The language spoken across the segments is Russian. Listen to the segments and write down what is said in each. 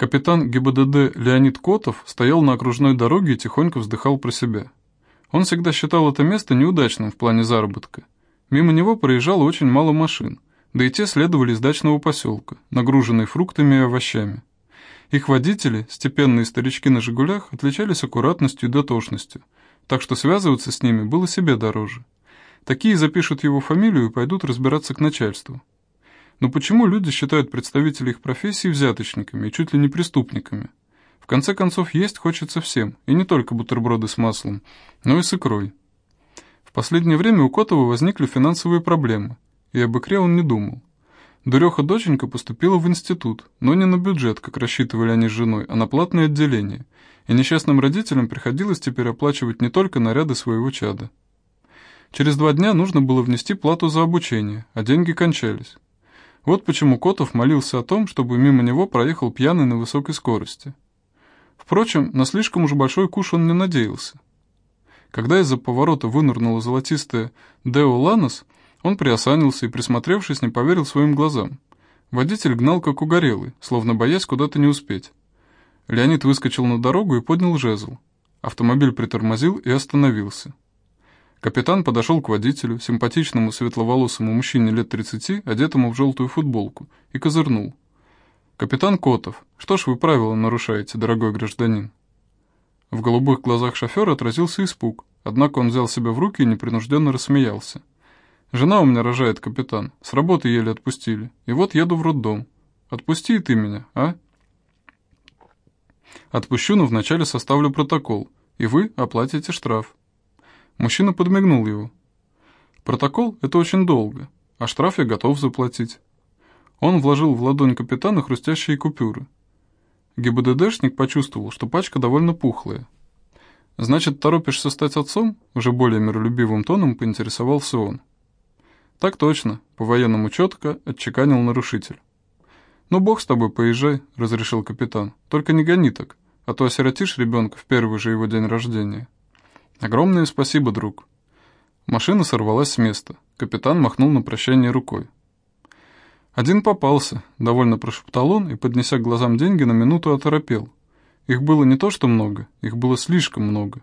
Капитан ГИБДД Леонид Котов стоял на окружной дороге и тихонько вздыхал про себя. Он всегда считал это место неудачным в плане заработка. Мимо него проезжало очень мало машин, да и те следовали из дачного поселка, нагруженные фруктами и овощами. Их водители, степенные старички на «Жигулях», отличались аккуратностью и дотошностью, так что связываться с ними было себе дороже. Такие запишут его фамилию и пойдут разбираться к начальству. Но почему люди считают представителей их профессии взяточниками и чуть ли не преступниками? В конце концов, есть хочется всем, и не только бутерброды с маслом, но и с икрой. В последнее время у Котова возникли финансовые проблемы, и об икре он не думал. Дуреха-доченька поступила в институт, но не на бюджет, как рассчитывали они с женой, а на платное отделение, и несчастным родителям приходилось теперь оплачивать не только наряды своего чада. Через два дня нужно было внести плату за обучение, а деньги кончались. Вот почему Котов молился о том, чтобы мимо него проехал пьяный на высокой скорости. Впрочем, на слишком уж большой куш он не надеялся. Когда из-за поворота вынырнула золотистая Део Ланос, он приосанился и, присмотревшись, не поверил своим глазам. Водитель гнал как угорелый, словно боясь куда-то не успеть. Леонид выскочил на дорогу и поднял жезл. Автомобиль притормозил и остановился. Капитан подошел к водителю, симпатичному светловолосому мужчине лет 30, одетому в желтую футболку, и козырнул. «Капитан Котов, что ж вы правила нарушаете, дорогой гражданин?» В голубых глазах шофера отразился испуг, однако он взял себя в руки и непринужденно рассмеялся. «Жена у меня рожает, капитан, с работы еле отпустили, и вот еду в роддом. Отпусти и ты меня, а?» «Отпущу, но вначале составлю протокол, и вы оплатите штраф». Мужчина подмигнул его. «Протокол — это очень долго, а штраф я готов заплатить». Он вложил в ладонь капитана хрустящие купюры. ГИБДДшник почувствовал, что пачка довольно пухлая. «Значит, торопишься стать отцом?» — уже более миролюбивым тоном поинтересовался он. «Так точно», — по-военному четко отчеканил нарушитель. «Ну, бог с тобой, поезжай», — разрешил капитан. «Только не гони так, а то осиротишь ребенка в первый же его день рождения». «Огромное спасибо, друг». Машина сорвалась с места. Капитан махнул на прощание рукой. «Один попался», — довольно прошептал он и, поднеся к глазам деньги, на минуту оторопел. Их было не то что много, их было слишком много.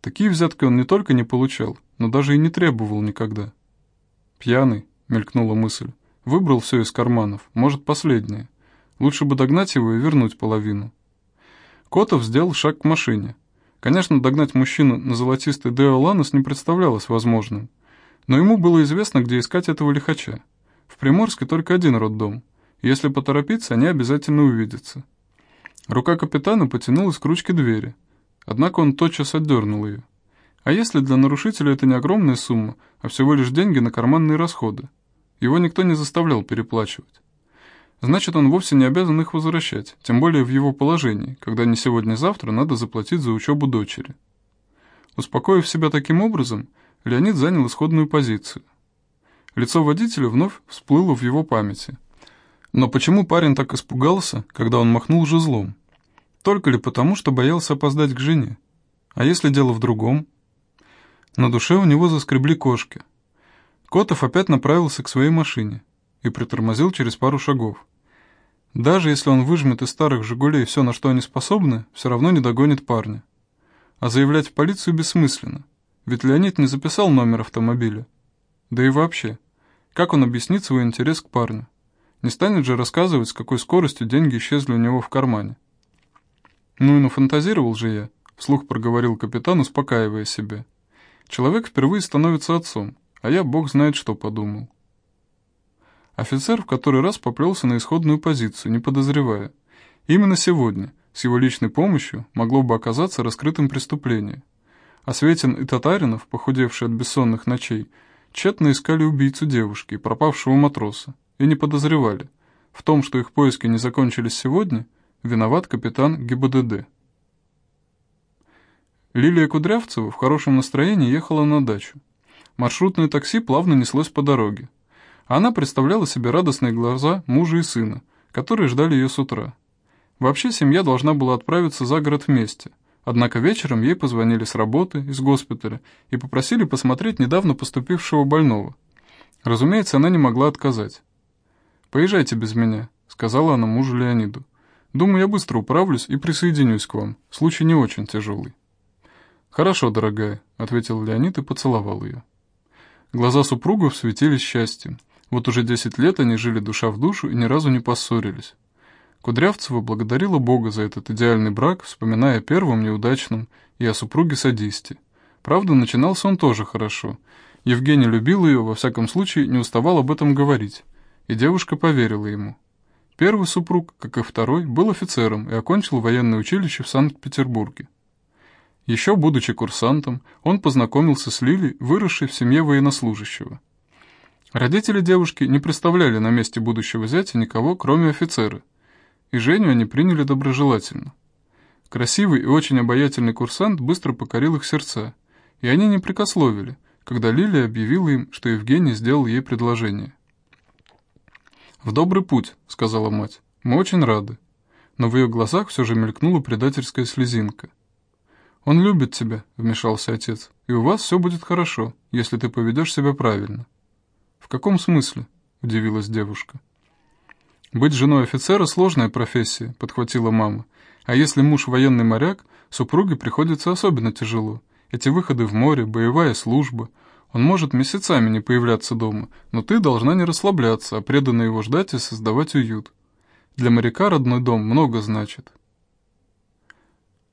Такие взятки он не только не получал, но даже и не требовал никогда. «Пьяный», — мелькнула мысль, — «выбрал все из карманов, может, последнее. Лучше бы догнать его и вернуть половину». Котов сделал шаг к машине. Конечно, догнать мужчину на золотистой Део Ланос не представлялось возможным, но ему было известно, где искать этого лихача. В Приморске только один роддом. Если поторопиться, они обязательно увидятся. Рука капитана потянулась к ручке двери, однако он тотчас отдернул ее. А если для нарушителя это не огромная сумма, а всего лишь деньги на карманные расходы? Его никто не заставлял переплачивать. Значит, он вовсе не обязан их возвращать, тем более в его положении, когда не сегодня-завтра надо заплатить за учебу дочери. Успокоив себя таким образом, Леонид занял исходную позицию. Лицо водителя вновь всплыло в его памяти. Но почему парень так испугался, когда он махнул жезлом? Только ли потому, что боялся опоздать к жене? А если дело в другом? На душе у него заскребли кошки. Котов опять направился к своей машине и притормозил через пару шагов. Даже если он выжмет из старых «Жигулей» все, на что они способны, все равно не догонит парня. А заявлять в полицию бессмысленно, ведь Леонид не записал номер автомобиля. Да и вообще, как он объяснит свой интерес к парню? Не станет же рассказывать, с какой скоростью деньги исчезли у него в кармане. «Ну и нафантазировал же я», — вслух проговорил капитан, успокаивая себя. «Человек впервые становится отцом, а я бог знает что подумал». Офицер в который раз поплелся на исходную позицию, не подозревая. Именно сегодня, с его личной помощью, могло бы оказаться раскрытым преступление. А Светин и Татаринов, похудевшие от бессонных ночей, тщетно искали убийцу девушки, пропавшего матроса, и не подозревали. В том, что их поиски не закончились сегодня, виноват капитан ГИБДД. Лилия Кудрявцева в хорошем настроении ехала на дачу. Маршрутное такси плавно неслось по дороге. Она представляла себе радостные глаза мужа и сына, которые ждали ее с утра. Вообще семья должна была отправиться за город вместе, однако вечером ей позвонили с работы, из госпиталя, и попросили посмотреть недавно поступившего больного. Разумеется, она не могла отказать. «Поезжайте без меня», — сказала она мужу Леониду. Думаю, я быстро управлюсь и присоединюсь к вам. Случай не очень тяжелый». «Хорошо, дорогая», — ответил Леонид и поцеловал ее. Глаза супругов светились счастьем. Вот уже десять лет они жили душа в душу и ни разу не поссорились. Кудрявцева благодарила Бога за этот идеальный брак, вспоминая о первом неудачном и о супруге-садисте. Правда, начинался он тоже хорошо. Евгений любил ее, во всяком случае, не уставал об этом говорить. И девушка поверила ему. Первый супруг, как и второй, был офицером и окончил военное училище в Санкт-Петербурге. Еще будучи курсантом, он познакомился с Лилей, выросшей в семье военнослужащего. Родители девушки не представляли на месте будущего зятя никого, кроме офицера, и Женю они приняли доброжелательно. Красивый и очень обаятельный курсант быстро покорил их сердца, и они не прикословили, когда Лилия объявила им, что Евгений сделал ей предложение. «В добрый путь», — сказала мать. «Мы очень рады». Но в ее глазах все же мелькнула предательская слезинка. «Он любит тебя», — вмешался отец, — «и у вас все будет хорошо, если ты поведешь себя правильно». «В каком смысле?» — удивилась девушка. «Быть женой офицера — сложная профессия», — подхватила мама. «А если муж военный моряк, супруге приходится особенно тяжело. Эти выходы в море, боевая служба — он может месяцами не появляться дома, но ты должна не расслабляться, а преданно его ждать и создавать уют. Для моряка родной дом много значит.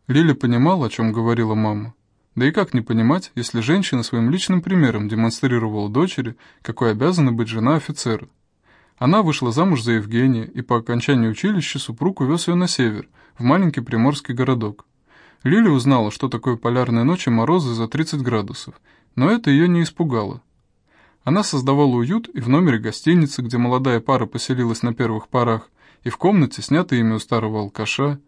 Лиля понимала, о чем говорила мама. Да и как не понимать, если женщина своим личным примером демонстрировала дочери, какой обязана быть жена офицера. Она вышла замуж за Евгения, и по окончании училища супруг увез ее на север, в маленький приморский городок. Лиля узнала, что такое полярные ночи морозы за 30 градусов, но это ее не испугало. Она создавала уют и в номере гостиницы, где молодая пара поселилась на первых порах, и в комнате, снятой ими у старого алкаша.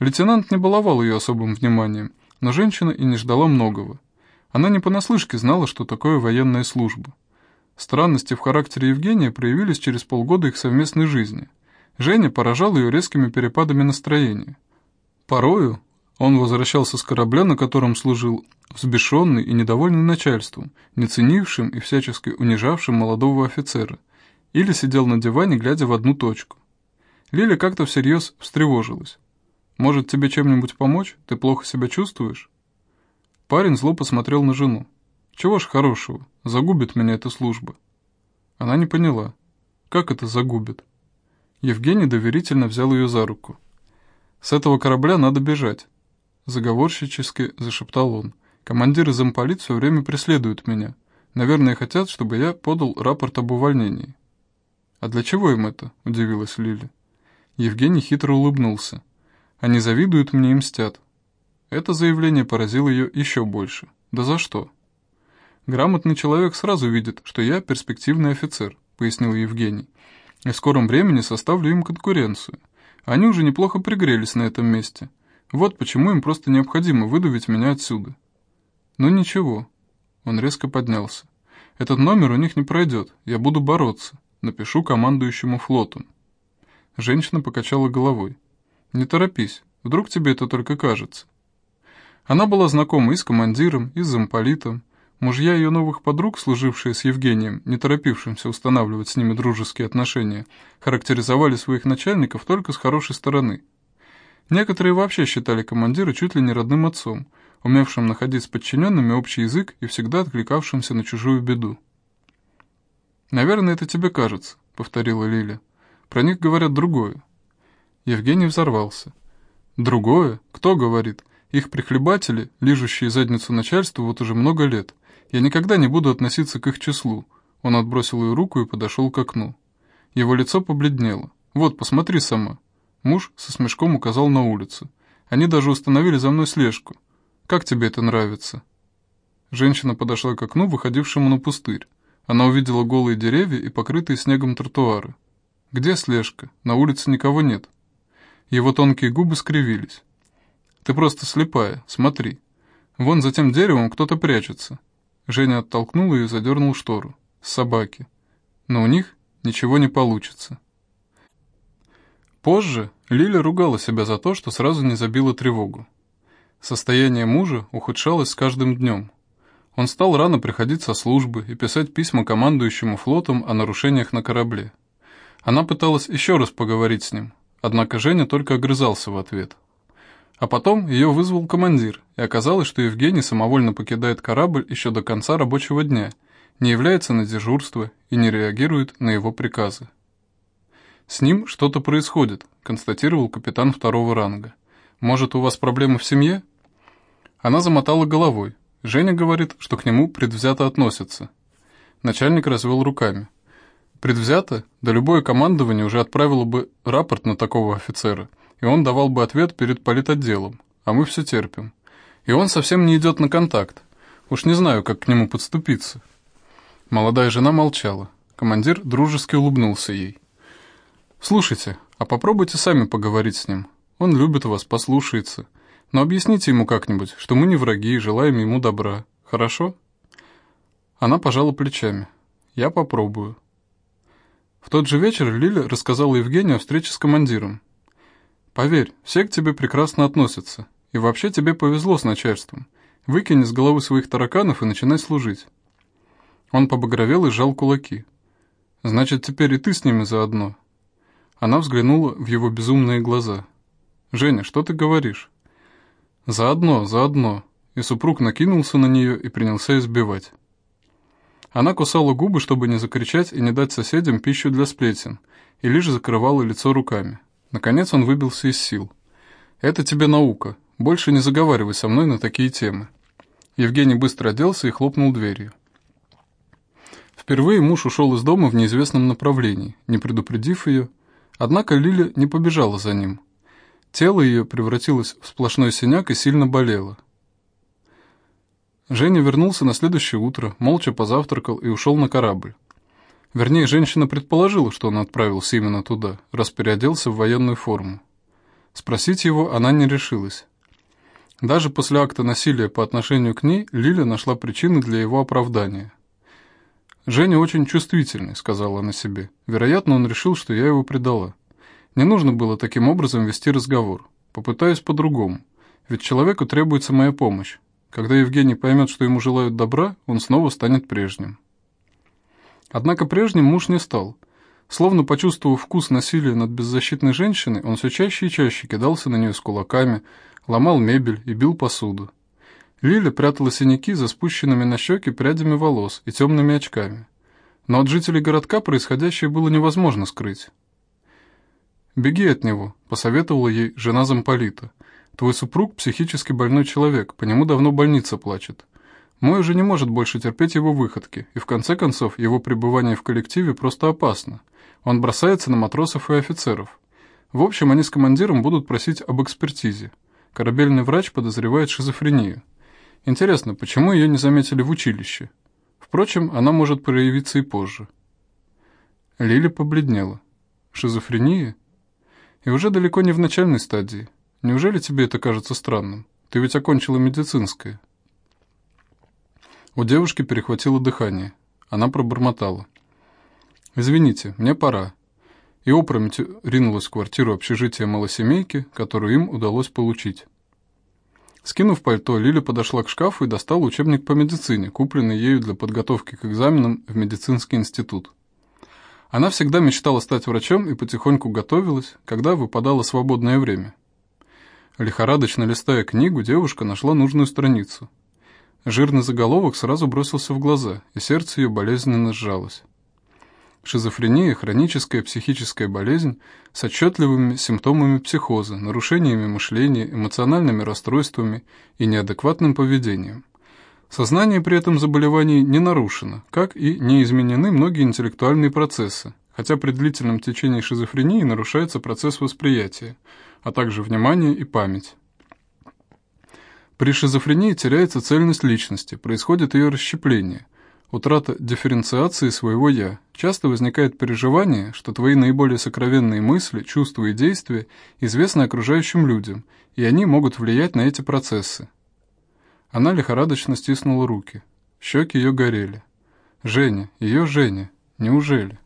Лейтенант не баловал ее особым вниманием, но женщина и не ждала многого. Она не понаслышке знала, что такое военная служба. Странности в характере Евгения проявились через полгода их совместной жизни. Женя поражал ее резкими перепадами настроения. Порою он возвращался с корабля, на котором служил, взбешенный и недовольный начальством, не ценившим и всячески унижавшим молодого офицера, или сидел на диване, глядя в одну точку. Лиля как-то всерьез встревожилась. «Может, тебе чем-нибудь помочь? Ты плохо себя чувствуешь?» Парень зло посмотрел на жену. «Чего ж хорошего? Загубит меня эта служба». Она не поняла. «Как это загубит?» Евгений доверительно взял ее за руку. «С этого корабля надо бежать», — заговорщически зашептал он. Командиры замполит все время преследуют меня. Наверное, хотят, чтобы я подал рапорт об увольнении». «А для чего им это?» – удивилась Лили. Евгений хитро улыбнулся. «Они завидуют мне и мстят». Это заявление поразило ее еще больше. «Да за что?» «Грамотный человек сразу видит, что я перспективный офицер», — пояснил Евгений. «И в скором времени составлю им конкуренцию. Они уже неплохо пригрелись на этом месте. Вот почему им просто необходимо выдавить меня отсюда». «Ну ничего». Он резко поднялся. «Этот номер у них не пройдет. Я буду бороться. Напишу командующему флотом». Женщина покачала головой. «Не торопись. Вдруг тебе это только кажется». Она была знакома и с командиром, и с замполитом. Мужья ее новых подруг, служившие с Евгением, не торопившимся устанавливать с ними дружеские отношения, характеризовали своих начальников только с хорошей стороны. Некоторые вообще считали командира чуть ли не родным отцом, умевшим находить с подчиненными общий язык и всегда откликавшимся на чужую беду. «Наверное, это тебе кажется», — повторила Лиля. «Про них говорят другое». Евгений взорвался. «Другое? Кто говорит? Их прихлебатели, лижущие задницу начальству вот уже много лет. Я никогда не буду относиться к их числу». Он отбросил ее руку и подошел к окну. Его лицо побледнело. «Вот, посмотри сама». Муж со смешком указал на улицу. Они даже установили за мной слежку. Как тебе это нравится?» Женщина подошла к окну, выходившему на пустырь. Она увидела голые деревья и покрытые снегом тротуары. «Где слежка? На улице никого нет». Его тонкие губы скривились. «Ты просто слепая, смотри. Вон за тем деревом кто-то прячется». Женя оттолкнул ее и задернул штору. «Собаки. Но у них ничего не получится». Позже Лиля ругала себя за то, что сразу не забила тревогу. Состояние мужа ухудшалось с каждым днем. Он стал рано приходить со службы и писать письма командующему флотом о нарушениях на корабле. Она пыталась еще раз поговорить с ним, однако Женя только огрызался в ответ. А потом ее вызвал командир, и оказалось, что Евгений самовольно покидает корабль еще до конца рабочего дня, не является на дежурство и не реагирует на его приказы. «С ним что-то происходит», — констатировал капитан второго ранга. «Может, у вас проблемы в семье?» Она замотала головой. Женя говорит, что к нему предвзято относятся. Начальник развел руками. Предвзято? Да любое командование уже отправило бы рапорт на такого офицера, и он давал бы ответ перед политотделом, а мы все терпим. И он совсем не идет на контакт. Уж не знаю, как к нему подступиться. Молодая жена молчала. Командир дружески улыбнулся ей. «Слушайте, а попробуйте сами поговорить с ним. Он любит вас, послушается. Но объясните ему как-нибудь, что мы не враги и желаем ему добра. Хорошо?» Она пожала плечами. «Я попробую». В тот же вечер Лиля рассказала Евгению о встрече с командиром. «Поверь, все к тебе прекрасно относятся. И вообще тебе повезло с начальством. Выкини с головы своих тараканов и начинай служить». Он побагровел и сжал кулаки. «Значит, теперь и ты с ними заодно». Она взглянула в его безумные глаза. «Женя, что ты говоришь?» «Заодно, заодно». И супруг накинулся на нее и принялся избивать. Она кусала губы, чтобы не закричать и не дать соседям пищу для сплетен, и лишь закрывала лицо руками. Наконец он выбился из сил. «Это тебе наука. Больше не заговаривай со мной на такие темы». Евгений быстро оделся и хлопнул дверью. Впервые муж ушел из дома в неизвестном направлении, не предупредив ее, однако Лиля не побежала за ним. Тело ее превратилось в сплошной синяк и сильно болело. Женя вернулся на следующее утро, молча позавтракал и ушел на корабль. Вернее, женщина предположила, что он отправился именно туда, раз переоделся в военную форму. Спросить его она не решилась. Даже после акта насилия по отношению к ней Лиля нашла причины для его оправдания. «Женя очень чувствительный», — сказала она себе. «Вероятно, он решил, что я его предала. Не нужно было таким образом вести разговор. Попытаюсь по-другому. Ведь человеку требуется моя помощь. Когда Евгений поймет, что ему желают добра, он снова станет прежним. Однако прежним муж не стал. Словно почувствовав вкус насилия над беззащитной женщиной, он все чаще и чаще кидался на нее с кулаками, ломал мебель и бил посуду. Лиля прятала синяки за спущенными на щеки прядями волос и темными очками. Но от жителей городка происходящее было невозможно скрыть. «Беги от него», — посоветовала ей жена замполита. Твой супруг психически больной человек, по нему давно больница плачет. Мой уже не может больше терпеть его выходки, и в конце концов его пребывание в коллективе просто опасно. Он бросается на матросов и офицеров. В общем, они с командиром будут просить об экспертизе. Корабельный врач подозревает шизофрению. Интересно, почему ее не заметили в училище? Впрочем, она может проявиться и позже. Лиля побледнела. Шизофрения? И уже далеко не в начальной стадии. Неужели тебе это кажется странным? Ты ведь окончила медицинское». У девушки перехватило дыхание. Она пробормотала. «Извините, мне пора». И опрометью ринулась в квартиру общежития малосемейки, которую им удалось получить. Скинув пальто, Лиля подошла к шкафу и достала учебник по медицине, купленный ею для подготовки к экзаменам в медицинский институт. Она всегда мечтала стать врачом и потихоньку готовилась, когда выпадало свободное время. Лихорадочно листая книгу, девушка нашла нужную страницу. Жирный заголовок сразу бросился в глаза, и сердце ее болезненно сжалось. Шизофрения – хроническая психическая болезнь с отчетливыми симптомами психоза, нарушениями мышления, эмоциональными расстройствами и неадекватным поведением. Сознание при этом заболевании не нарушено, как и не изменены многие интеллектуальные процессы, хотя при длительном течении шизофрении нарушается процесс восприятия – а также внимание и память. При шизофрении теряется цельность личности, происходит ее расщепление, утрата дифференциации своего «я». Часто возникает переживание, что твои наиболее сокровенные мысли, чувства и действия известны окружающим людям, и они могут влиять на эти процессы. Она лихорадочно стиснула руки. Щеки ее горели. Женя, ее Женя, неужели?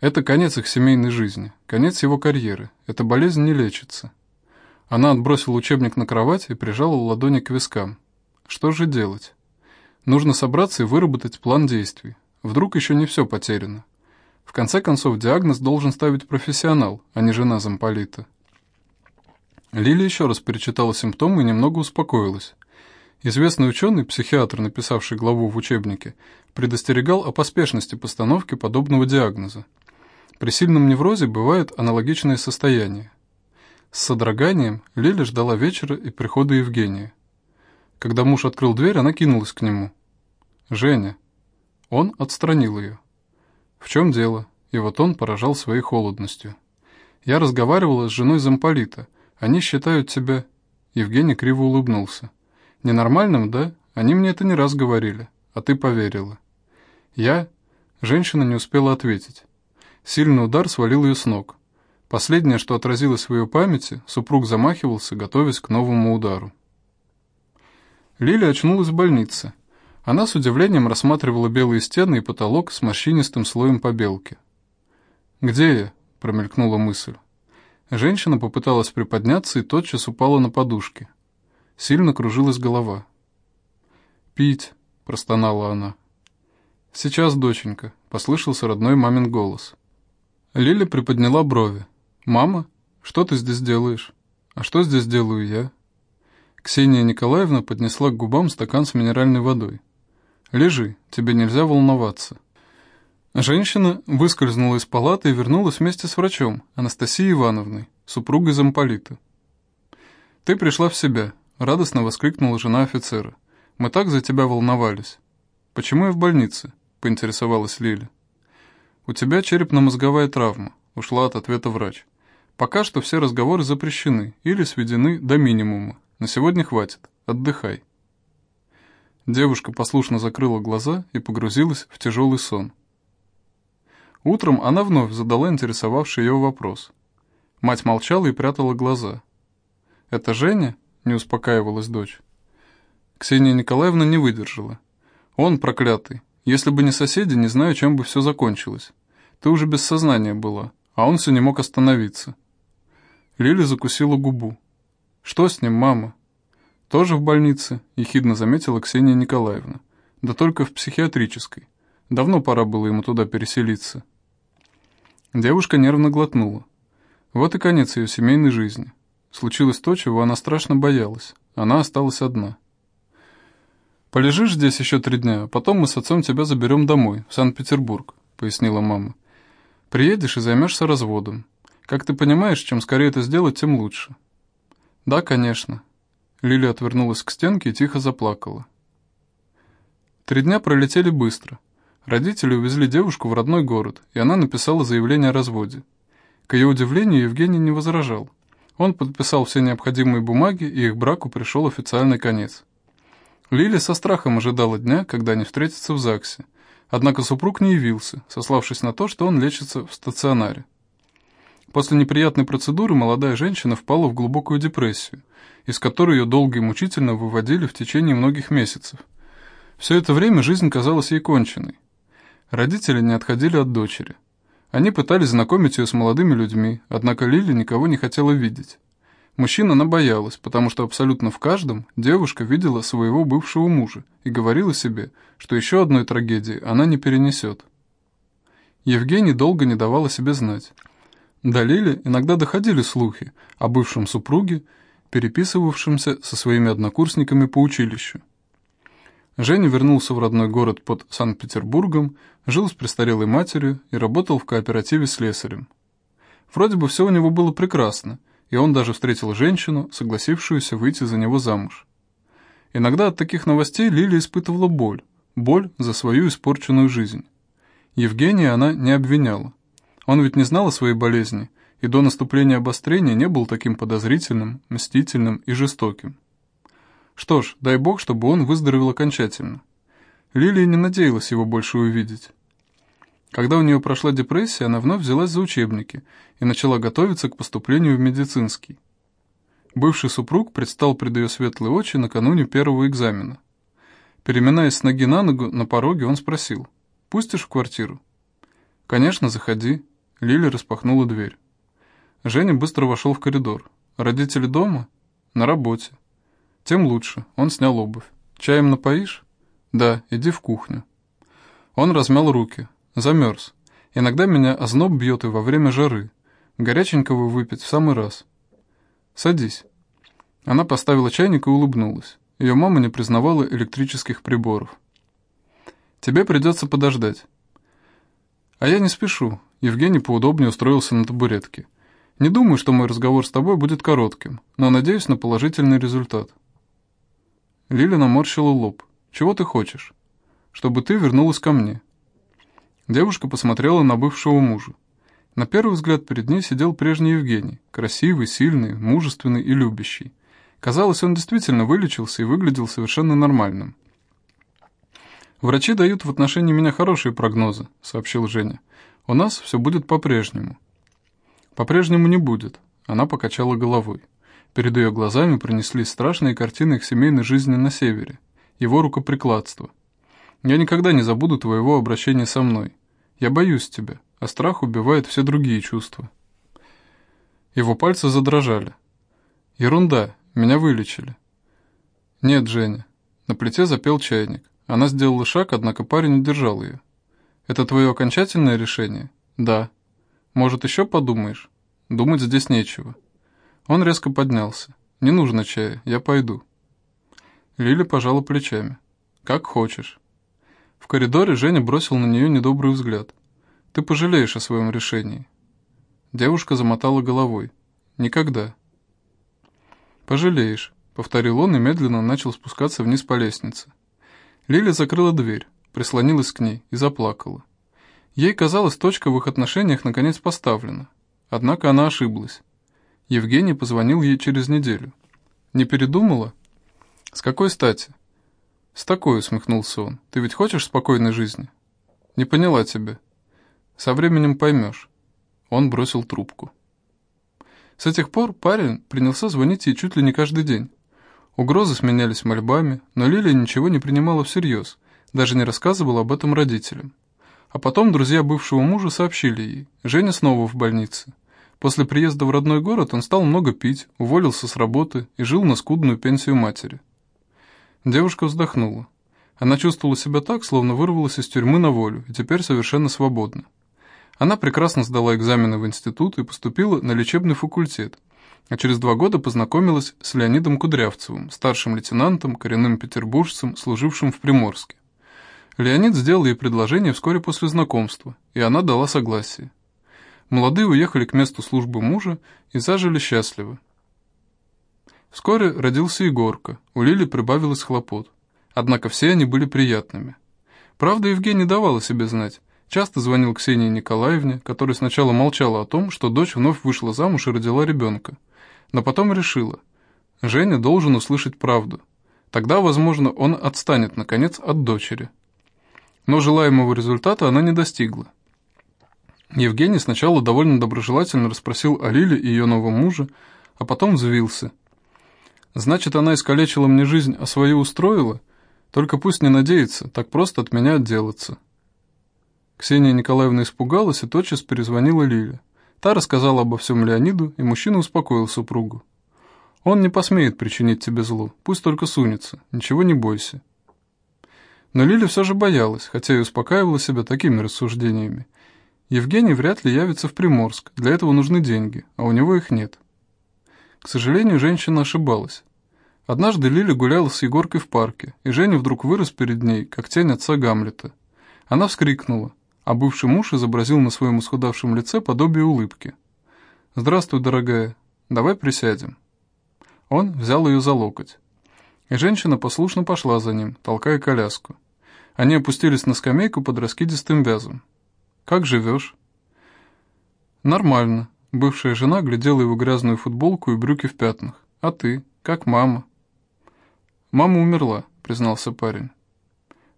Это конец их семейной жизни, конец его карьеры. Эта болезнь не лечится. Она отбросила учебник на кровать и прижала ладони к вискам. Что же делать? Нужно собраться и выработать план действий. Вдруг еще не все потеряно. В конце концов, диагноз должен ставить профессионал, а не жена замполита. Лили еще раз перечитала симптомы и немного успокоилась. Известный ученый, психиатр, написавший главу в учебнике, предостерегал о поспешности постановки подобного диагноза. При сильном неврозе бывает аналогичное состояние. С содроганием Лиля ждала вечера и прихода Евгения. Когда муж открыл дверь, она кинулась к нему. «Женя». Он отстранил ее. «В чем дело?» И вот он поражал своей холодностью. «Я разговаривала с женой замполита. Они считают тебя...» Евгений криво улыбнулся. «Ненормальным, да? Они мне это не раз говорили, а ты поверила». «Я...» Женщина не успела ответить. Сильный удар свалил ее с ног. Последнее, что отразилось в ее памяти, супруг замахивался, готовясь к новому удару. Лили очнулась в больнице. Она с удивлением рассматривала белые стены и потолок с морщинистым слоем побелки. «Где я?» — промелькнула мысль. Женщина попыталась приподняться и тотчас упала на подушки. Сильно кружилась голова. «Пить», — простонала она. «Сейчас, доченька», — послышался родной мамин голос. Лиля приподняла брови. «Мама, что ты здесь делаешь? А что здесь делаю я?» Ксения Николаевна поднесла к губам стакан с минеральной водой. «Лежи, тебе нельзя волноваться». Женщина выскользнула из палаты и вернулась вместе с врачом, Анастасией Ивановной, супругой замполита. «Ты пришла в себя», — радостно воскликнула жена офицера. «Мы так за тебя волновались». «Почему я в больнице?» — поинтересовалась Лиля. «У тебя черепно-мозговая травма», — ушла от ответа врач. Пока что все разговоры запрещены или сведены до минимума. На сегодня хватит. Отдыхай. Девушка послушно закрыла глаза и погрузилась в тяжелый сон. Утром она вновь задала интересовавший ее вопрос. Мать молчала и прятала глаза. «Это Женя?» — не успокаивалась дочь. Ксения Николаевна не выдержала. «Он проклятый. Если бы не соседи, не знаю, чем бы все закончилось. Ты уже без сознания была, а он все не мог остановиться. Лили закусила губу. «Что с ним, мама?» «Тоже в больнице», — ехидно заметила Ксения Николаевна. «Да только в психиатрической. Давно пора было ему туда переселиться». Девушка нервно глотнула. Вот и конец ее семейной жизни. Случилось то, чего она страшно боялась. Она осталась одна. «Полежишь здесь еще три дня, а потом мы с отцом тебя заберем домой, в Санкт-Петербург», — пояснила мама. «Приедешь и займешься разводом. Как ты понимаешь, чем скорее это сделать, тем лучше». «Да, конечно». Лили отвернулась к стенке и тихо заплакала. Три дня пролетели быстро. Родители увезли девушку в родной город, и она написала заявление о разводе. К ее удивлению, Евгений не возражал. Он подписал все необходимые бумаги, и их браку пришел официальный конец. Лили со страхом ожидала дня, когда они встретятся в ЗАГСе. Однако супруг не явился, сославшись на то, что он лечится в стационаре. После неприятной процедуры молодая женщина впала в глубокую депрессию, из которой ее долго и мучительно выводили в течение многих месяцев. Все это время жизнь казалась ей конченной. Родители не отходили от дочери. Они пытались знакомить ее с молодыми людьми, однако Лили никого не хотела видеть. Мужчин она боялась, потому что абсолютно в каждом девушка видела своего бывшего мужа и говорила себе, что еще одной трагедии она не перенесет. Евгений долго не давал о себе знать. До Лили иногда доходили слухи о бывшем супруге, переписывавшемся со своими однокурсниками по училищу. Женя вернулся в родной город под Санкт-Петербургом, жил с престарелой матерью и работал в кооперативе с слесарем. Вроде бы все у него было прекрасно, и он даже встретил женщину, согласившуюся выйти за него замуж. Иногда от таких новостей Лилия испытывала боль, боль за свою испорченную жизнь. Евгения она не обвиняла. Он ведь не знал о своей болезни, и до наступления обострения не был таким подозрительным, мстительным и жестоким. Что ж, дай бог, чтобы он выздоровел окончательно. Лилия не надеялась его больше увидеть. Когда у нее прошла депрессия, она вновь взялась за учебники и начала готовиться к поступлению в медицинский. Бывший супруг предстал пред ее светлые очи накануне первого экзамена. Переминаясь с ноги на ногу, на пороге он спросил, «Пустишь в квартиру?» «Конечно, заходи», Лили распахнула дверь. Женя быстро вошел в коридор. «Родители дома?» «На работе». «Тем лучше». Он снял обувь. «Чаем напоишь?» «Да, иди в кухню». Он размял руки. Замерз. Иногда меня озноб бьет и во время жары. Горяченького выпить в самый раз. Садись». Она поставила чайник и улыбнулась. Ее мама не признавала электрических приборов. «Тебе придется подождать». «А я не спешу». Евгений поудобнее устроился на табуретке. «Не думаю, что мой разговор с тобой будет коротким, но надеюсь на положительный результат». Лиля наморщила лоб. «Чего ты хочешь?» «Чтобы ты вернулась ко мне». Девушка посмотрела на бывшего мужа. На первый взгляд перед ней сидел прежний Евгений, красивый, сильный, мужественный и любящий. Казалось, он действительно вылечился и выглядел совершенно нормальным. «Врачи дают в отношении меня хорошие прогнозы», — сообщил Женя. «У нас все будет по-прежнему». «По-прежнему не будет», — она покачала головой. Перед ее глазами пронеслись страшные картины их семейной жизни на севере, его рукоприкладство. «Я никогда не забуду твоего обращения со мной. Я боюсь тебя, а страх убивает все другие чувства». Его пальцы задрожали. «Ерунда, меня вылечили». «Нет, Женя». На плите запел чайник. Она сделала шаг, однако парень удержал ее. «Это твое окончательное решение?» «Да». «Может, еще подумаешь?» «Думать здесь нечего». Он резко поднялся. «Не нужно чая, я пойду». Лиля пожала плечами. «Как хочешь». В коридоре Женя бросил на нее недобрый взгляд. «Ты пожалеешь о своем решении». Девушка замотала головой. «Никогда». «Пожалеешь», — повторил он и медленно начал спускаться вниз по лестнице. Лиля закрыла дверь, прислонилась к ней и заплакала. Ей казалось, точка в их отношениях наконец поставлена. Однако она ошиблась. Евгений позвонил ей через неделю. «Не передумала?» «С какой стати?» «С такой», — усмехнулся он. «Ты ведь хочешь спокойной жизни?» «Не поняла тебя». «Со временем поймешь». Он бросил трубку. С этих пор парень принялся звонить ей чуть ли не каждый день. Угрозы сменялись мольбами, но Лилия ничего не принимала всерьез, даже не рассказывала об этом родителям. А потом друзья бывшего мужа сообщили ей, Женя снова в больнице. После приезда в родной город он стал много пить, уволился с работы и жил на скудную пенсию матери. Девушка вздохнула. Она чувствовала себя так, словно вырвалась из тюрьмы на волю, и теперь совершенно свободна. Она прекрасно сдала экзамены в институт и поступила на лечебный факультет, а через два года познакомилась с Леонидом Кудрявцевым, старшим лейтенантом, коренным петербуржцем, служившим в Приморске. Леонид сделал ей предложение вскоре после знакомства, и она дала согласие. Молодые уехали к месту службы мужа и зажили счастливо. Вскоре родился Егорка, у Лили прибавилось хлопот. Однако все они были приятными. Правда, Евгений давал о себе знать. Часто звонил Ксении Николаевне, которая сначала молчала о том, что дочь вновь вышла замуж и родила ребенка. Но потом решила, Женя должен услышать правду. Тогда, возможно, он отстанет, наконец, от дочери. Но желаемого результата она не достигла. Евгений сначала довольно доброжелательно расспросил о Лиле и ее новом муже, а потом взвился. «Значит, она искалечила мне жизнь, а свою устроила? Только пусть не надеется, так просто от меня отделаться». Ксения Николаевна испугалась и тотчас перезвонила Лиле. Та рассказала обо всем Леониду, и мужчина успокоил супругу. «Он не посмеет причинить тебе зло, пусть только сунется, ничего не бойся». Но Лиля все же боялась, хотя и успокаивала себя такими рассуждениями. Евгений вряд ли явится в Приморск, для этого нужны деньги, а у него их нет. К сожалению, женщина ошибалась. Однажды Лиля гуляла с Егоркой в парке, и Женя вдруг вырос перед ней, как тень отца Гамлета. Она вскрикнула, а бывший муж изобразил на своем исхудавшем лице подобие улыбки. «Здравствуй, дорогая, давай присядем». Он взял ее за локоть. И женщина послушно пошла за ним, толкая коляску. Они опустились на скамейку под раскидистым вязом. «Как живешь?» «Нормально». Бывшая жена глядела его грязную футболку и брюки в пятнах. «А ты? Как мама?» «Мама умерла», — признался парень.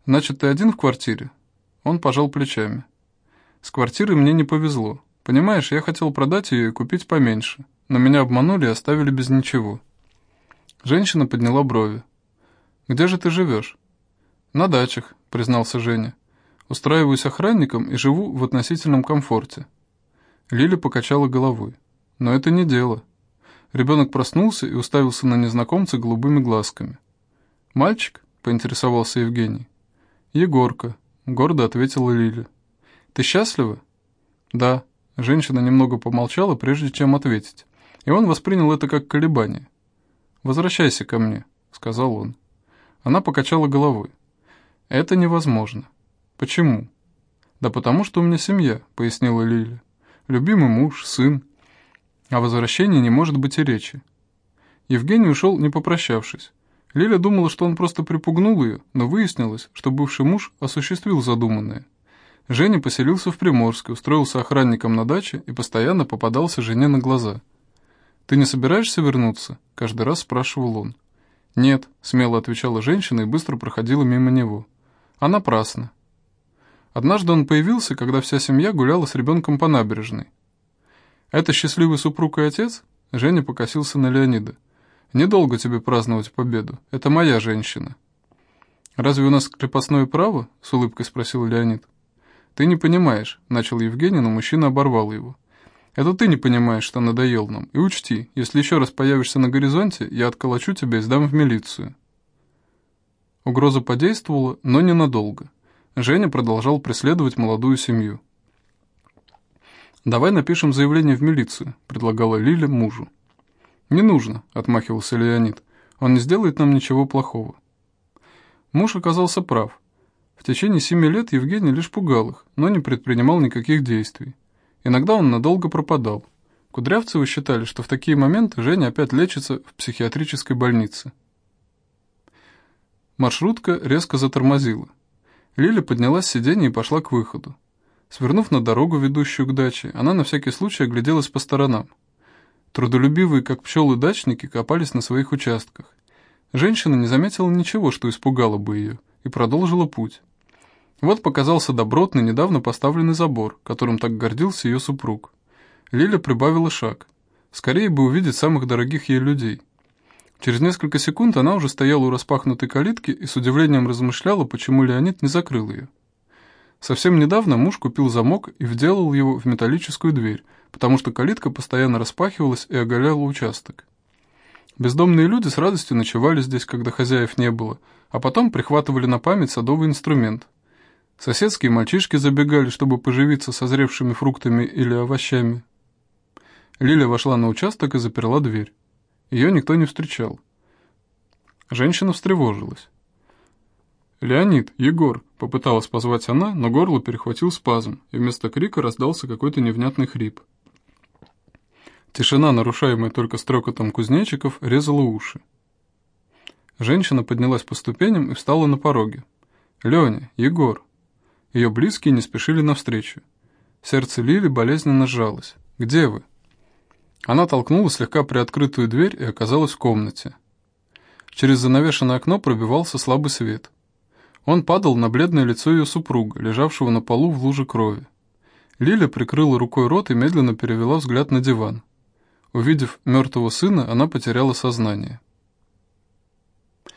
«Значит, ты один в квартире?» Он пожал плечами. «С квартирой мне не повезло. Понимаешь, я хотел продать ее и купить поменьше, но меня обманули и оставили без ничего». Женщина подняла брови. «Где же ты живешь?» «На дачах», — признался Женя. «Устраиваюсь охранником и живу в относительном комфорте». Лиля покачала головой. «Но это не дело». Ребенок проснулся и уставился на незнакомца голубыми глазками. «Мальчик?» — поинтересовался Евгений. «Егорка», — гордо ответила Лиля. «Ты счастлива?» «Да». Женщина немного помолчала, прежде чем ответить. И он воспринял это как колебание. «Возвращайся ко мне», — сказал он. Она покачала головой. «Это невозможно». «Почему?» «Да потому что у меня семья», — пояснила Лиля. «Любимый муж, сын. О возвращении не может быть и речи». Евгений ушел, не попрощавшись. Лиля думала, что он просто припугнул ее, но выяснилось, что бывший муж осуществил задуманное. Женя поселился в Приморске, устроился охранником на даче и постоянно попадался жене на глаза. «Ты не собираешься вернуться?» – каждый раз спрашивал он. «Нет», – смело отвечала женщина и быстро проходила мимо него. «А напрасно». Однажды он появился, когда вся семья гуляла с ребенком по набережной. «Это счастливый супруг и отец?» Женя покосился на Леонида. «Недолго тебе праздновать победу. Это моя женщина». «Разве у нас крепостное право?» — с улыбкой спросил Леонид. «Ты не понимаешь», — начал Евгений, но мужчина оборвал его. «Это ты не понимаешь, что надоел нам. И учти, если еще раз появишься на горизонте, я отколочу тебя и сдам в милицию». Угроза подействовала, но ненадолго. Женя продолжал преследовать молодую семью. «Давай напишем заявление в милицию», — предлагала Лиля мужу. «Не нужно», — отмахивался Леонид. «Он не сделает нам ничего плохого». Муж оказался прав. В течение семи лет Евгений лишь пугал их, но не предпринимал никаких действий. Иногда он надолго пропадал. Кудрявцевы считали, что в такие моменты Женя опять лечится в психиатрической больнице. Маршрутка резко затормозила. Лиля поднялась с сиденья и пошла к выходу. Свернув на дорогу, ведущую к даче, она на всякий случай огляделась по сторонам. Трудолюбивые, как пчелы дачники, копались на своих участках. Женщина не заметила ничего, что испугало бы ее, и продолжила путь. Вот показался добротный, недавно поставленный забор, которым так гордился ее супруг. Лиля прибавила шаг. Скорее бы увидеть самых дорогих ей людей. Через несколько секунд она уже стояла у распахнутой калитки и с удивлением размышляла, почему Леонид не закрыл ее. Совсем недавно муж купил замок и вделал его в металлическую дверь, потому что калитка постоянно распахивалась и оголяла участок. Бездомные люди с радостью ночевали здесь, когда хозяев не было, а потом прихватывали на память садовый инструмент. Соседские мальчишки забегали, чтобы поживиться созревшими фруктами или овощами. Лиля вошла на участок и заперла дверь. Ее никто не встречал. Женщина встревожилась. «Леонид, Егор!» — попыталась позвать она, но горло перехватил спазм, и вместо крика раздался какой-то невнятный хрип. Тишина, нарушаемая только стрекотом кузнечиков, резала уши. Женщина поднялась по ступеням и встала на пороге. «Леня, Егор!» Ее близкие не спешили навстречу. Сердце Лили болезненно сжалось. «Где вы?» Она толкнула слегка приоткрытую дверь и оказалась в комнате. Через занавешенное окно пробивался слабый свет. Он падал на бледное лицо ее супруга, лежавшего на полу в луже крови. Лиля прикрыла рукой рот и медленно перевела взгляд на диван. Увидев мертвого сына, она потеряла сознание.